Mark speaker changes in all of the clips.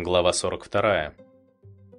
Speaker 1: Глава 42.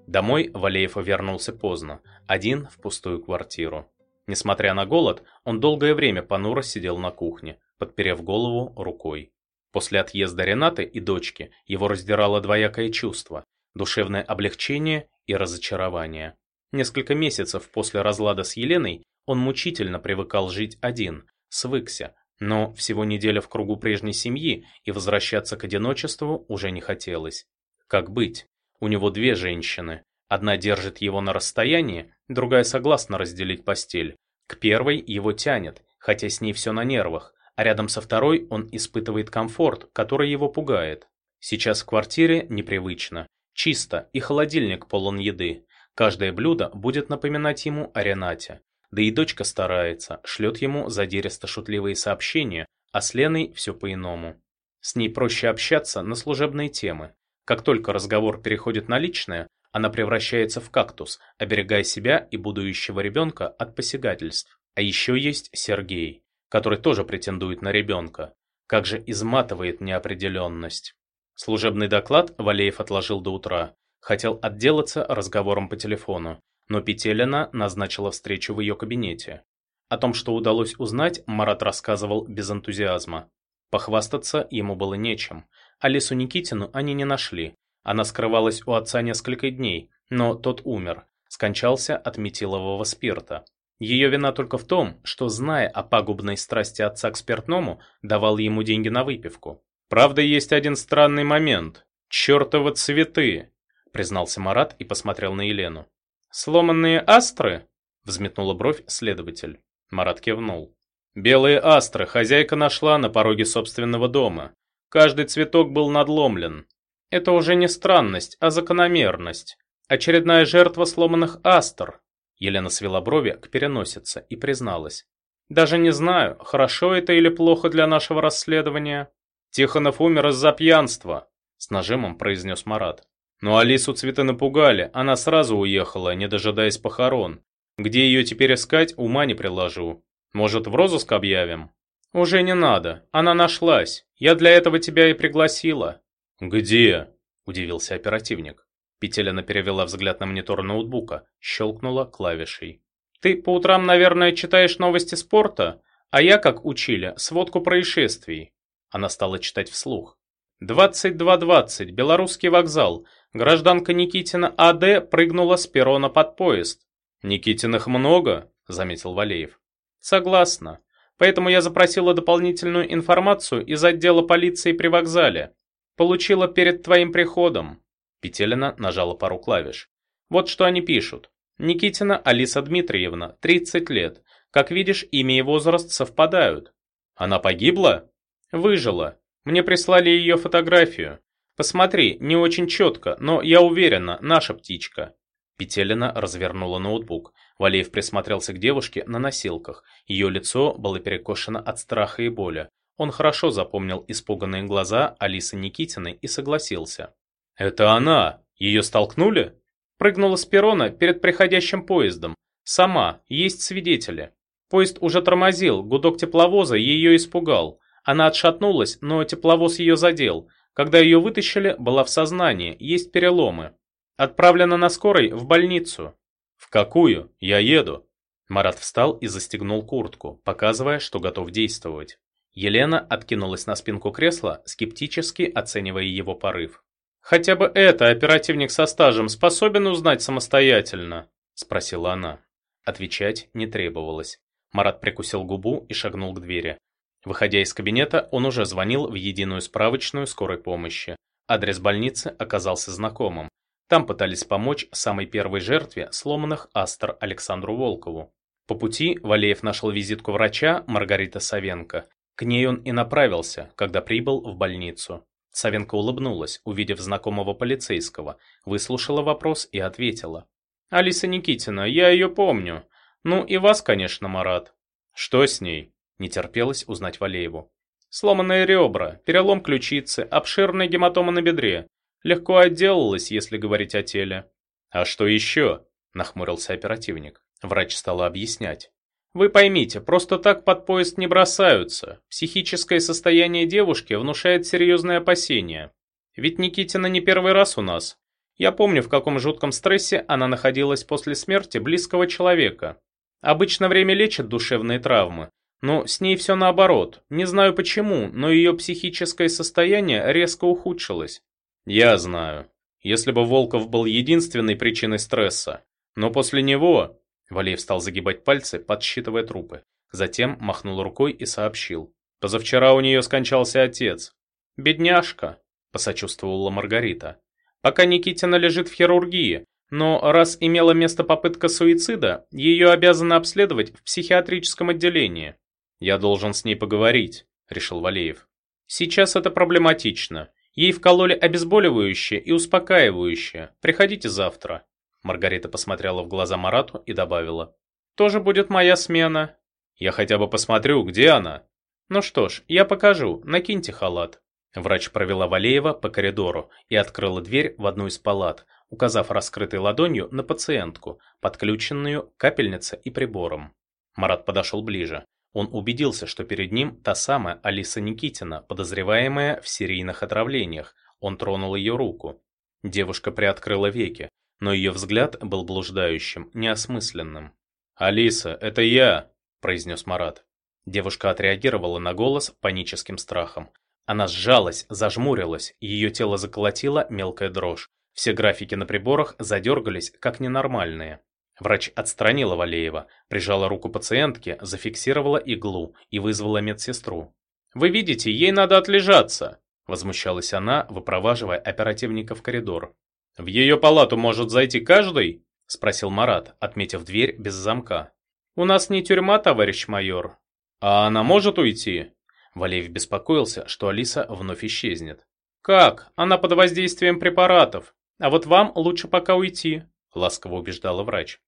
Speaker 1: Домой Валеев вернулся поздно, один в пустую квартиру. Несмотря на голод, он долгое время понуро сидел на кухне, подперев голову рукой. После отъезда Ренаты и дочки его раздирало двоякое чувство – душевное облегчение и разочарование. Несколько месяцев после разлада с Еленой он мучительно привыкал жить один, свыкся, но всего неделя в кругу прежней семьи и возвращаться к одиночеству уже не хотелось. Как быть? У него две женщины. Одна держит его на расстоянии, другая согласна разделить постель. К первой его тянет, хотя с ней все на нервах, а рядом со второй он испытывает комфорт, который его пугает. Сейчас в квартире непривычно. Чисто, и холодильник полон еды. Каждое блюдо будет напоминать ему о Ренате. Да и дочка старается, шлет ему задиристо-шутливые сообщения, а с Леной все по-иному. С ней проще общаться на служебные темы. Как только разговор переходит на личное, она превращается в кактус, оберегая себя и будущего ребенка от посягательств. А еще есть Сергей, который тоже претендует на ребенка. Как же изматывает неопределенность. Служебный доклад Валеев отложил до утра. Хотел отделаться разговором по телефону, но Петелина назначила встречу в ее кабинете. О том, что удалось узнать, Марат рассказывал без энтузиазма. Похвастаться ему было нечем. Алису Никитину они не нашли. Она скрывалась у отца несколько дней, но тот умер, скончался от метилового спирта. Ее вина только в том, что, зная о пагубной страсти отца к спиртному, давал ему деньги на выпивку. «Правда, есть один странный момент. Чертовы цветы!» признался Марат и посмотрел на Елену. «Сломанные астры?» взметнула бровь следователь. Марат кивнул. «Белые астры хозяйка нашла на пороге собственного дома. Каждый цветок был надломлен. Это уже не странность, а закономерность. Очередная жертва сломанных астр. Елена свела брови к переносице и призналась. Даже не знаю, хорошо это или плохо для нашего расследования. Тихонов умер из-за пьянства, с нажимом произнес Марат. Но Алису цветы напугали, она сразу уехала, не дожидаясь похорон. Где ее теперь искать, ума не приложу. Может, в розыск объявим? «Уже не надо. Она нашлась. Я для этого тебя и пригласила».
Speaker 2: «Где?» – удивился оперативник.
Speaker 1: Петелина перевела взгляд на монитор ноутбука, щелкнула клавишей. «Ты по утрам, наверное, читаешь новости спорта, а я, как учили, сводку происшествий». Она стала читать вслух. «22.20. Белорусский вокзал. Гражданка Никитина А.Д. прыгнула с перрона под поезд».
Speaker 2: «Никитиных много?» – заметил Валеев.
Speaker 1: «Согласна. Поэтому я запросила дополнительную информацию из отдела полиции при вокзале. Получила перед твоим приходом. Петелина нажала пару клавиш. Вот что они пишут. Никитина Алиса Дмитриевна, 30 лет. Как видишь, имя и возраст совпадают.
Speaker 2: Она погибла?
Speaker 1: Выжила. Мне прислали ее фотографию. Посмотри, не очень четко, но я уверена, наша птичка. Петелина развернула ноутбук. Валеев присмотрелся к девушке на носилках. Ее лицо было перекошено от страха и боли. Он хорошо запомнил испуганные глаза Алисы Никитиной и согласился.
Speaker 2: «Это она! Ее столкнули?»
Speaker 1: Прыгнула с перрона перед приходящим поездом. Сама, есть свидетели. Поезд уже тормозил, гудок тепловоза ее испугал. Она отшатнулась, но тепловоз ее задел. Когда ее вытащили, была в сознании, есть переломы. Отправлена на скорой в больницу.
Speaker 2: «В какую? Я еду».
Speaker 1: Марат встал и застегнул куртку, показывая, что готов действовать. Елена откинулась на спинку кресла, скептически оценивая его порыв. «Хотя бы это оперативник со стажем способен узнать самостоятельно?» – спросила она. Отвечать не требовалось. Марат прикусил губу и шагнул к двери. Выходя из кабинета, он уже звонил в единую справочную скорой помощи. Адрес больницы оказался знакомым. Там пытались помочь самой первой жертве сломанных астр Александру Волкову. По пути Валеев нашел визитку врача Маргарита Савенко. К ней он и направился, когда прибыл в больницу. Савенко улыбнулась, увидев знакомого полицейского, выслушала вопрос и ответила. «Алиса Никитина, я ее помню. Ну и вас, конечно, Марат».
Speaker 2: «Что с ней?» – не терпелось узнать Валееву.
Speaker 1: «Сломанные ребра, перелом ключицы, обширная гематома на бедре. Легко отделалась, если говорить о теле.
Speaker 2: А что еще? Нахмурился оперативник. Врач стала объяснять.
Speaker 1: Вы поймите, просто так под поезд не бросаются. Психическое состояние девушки внушает серьезные опасения. Ведь Никитина не первый раз у нас. Я помню, в каком жутком стрессе она находилась после смерти близкого человека. Обычно время лечит душевные травмы, но с ней все наоборот. Не знаю почему, но ее психическое состояние резко ухудшилось. Я знаю. Если бы Волков был единственной причиной стресса. Но после него... Валеев стал загибать пальцы, подсчитывая трупы. Затем махнул рукой и сообщил. Позавчера у нее скончался отец. «Бедняжка», – посочувствовала Маргарита. «Пока Никитина лежит в хирургии, но раз имела место попытка суицида, ее обязаны обследовать в психиатрическом отделении. Я должен с ней поговорить, решил Валеев. Сейчас это проблематично. Ей вкололи обезболивающее и успокаивающее. Приходите завтра. Маргарита посмотрела в глаза Марату и добавила. Тоже будет моя смена. Я хотя бы посмотрю, где она. Ну что ж, я покажу. Накиньте халат. Врач провела Валеева по коридору и открыла дверь в одну из палат, указав раскрытой ладонью на пациентку, подключенную к капельнице и прибором. Марат подошел ближе. Он убедился, что перед ним та самая Алиса Никитина, подозреваемая в серийных отравлениях. Он тронул ее руку. Девушка приоткрыла веки, но ее взгляд был блуждающим, неосмысленным. «Алиса, это я!» – произнес Марат. Девушка отреагировала на голос паническим страхом. Она сжалась, зажмурилась, ее тело заколотило мелкая дрожь. Все графики на приборах задергались, как ненормальные. Врач отстранила Валеева, прижала руку пациентки, зафиксировала иглу и вызвала медсестру. «Вы видите, ей надо отлежаться!» Возмущалась она, выпроваживая оперативника в коридор. «В ее палату может зайти каждый?» Спросил Марат, отметив дверь без замка. «У нас не тюрьма, товарищ майор». «А она может уйти?» Валеев беспокоился, что Алиса вновь исчезнет. «Как? Она под воздействием препаратов. А вот вам лучше пока уйти», — ласково убеждала врач.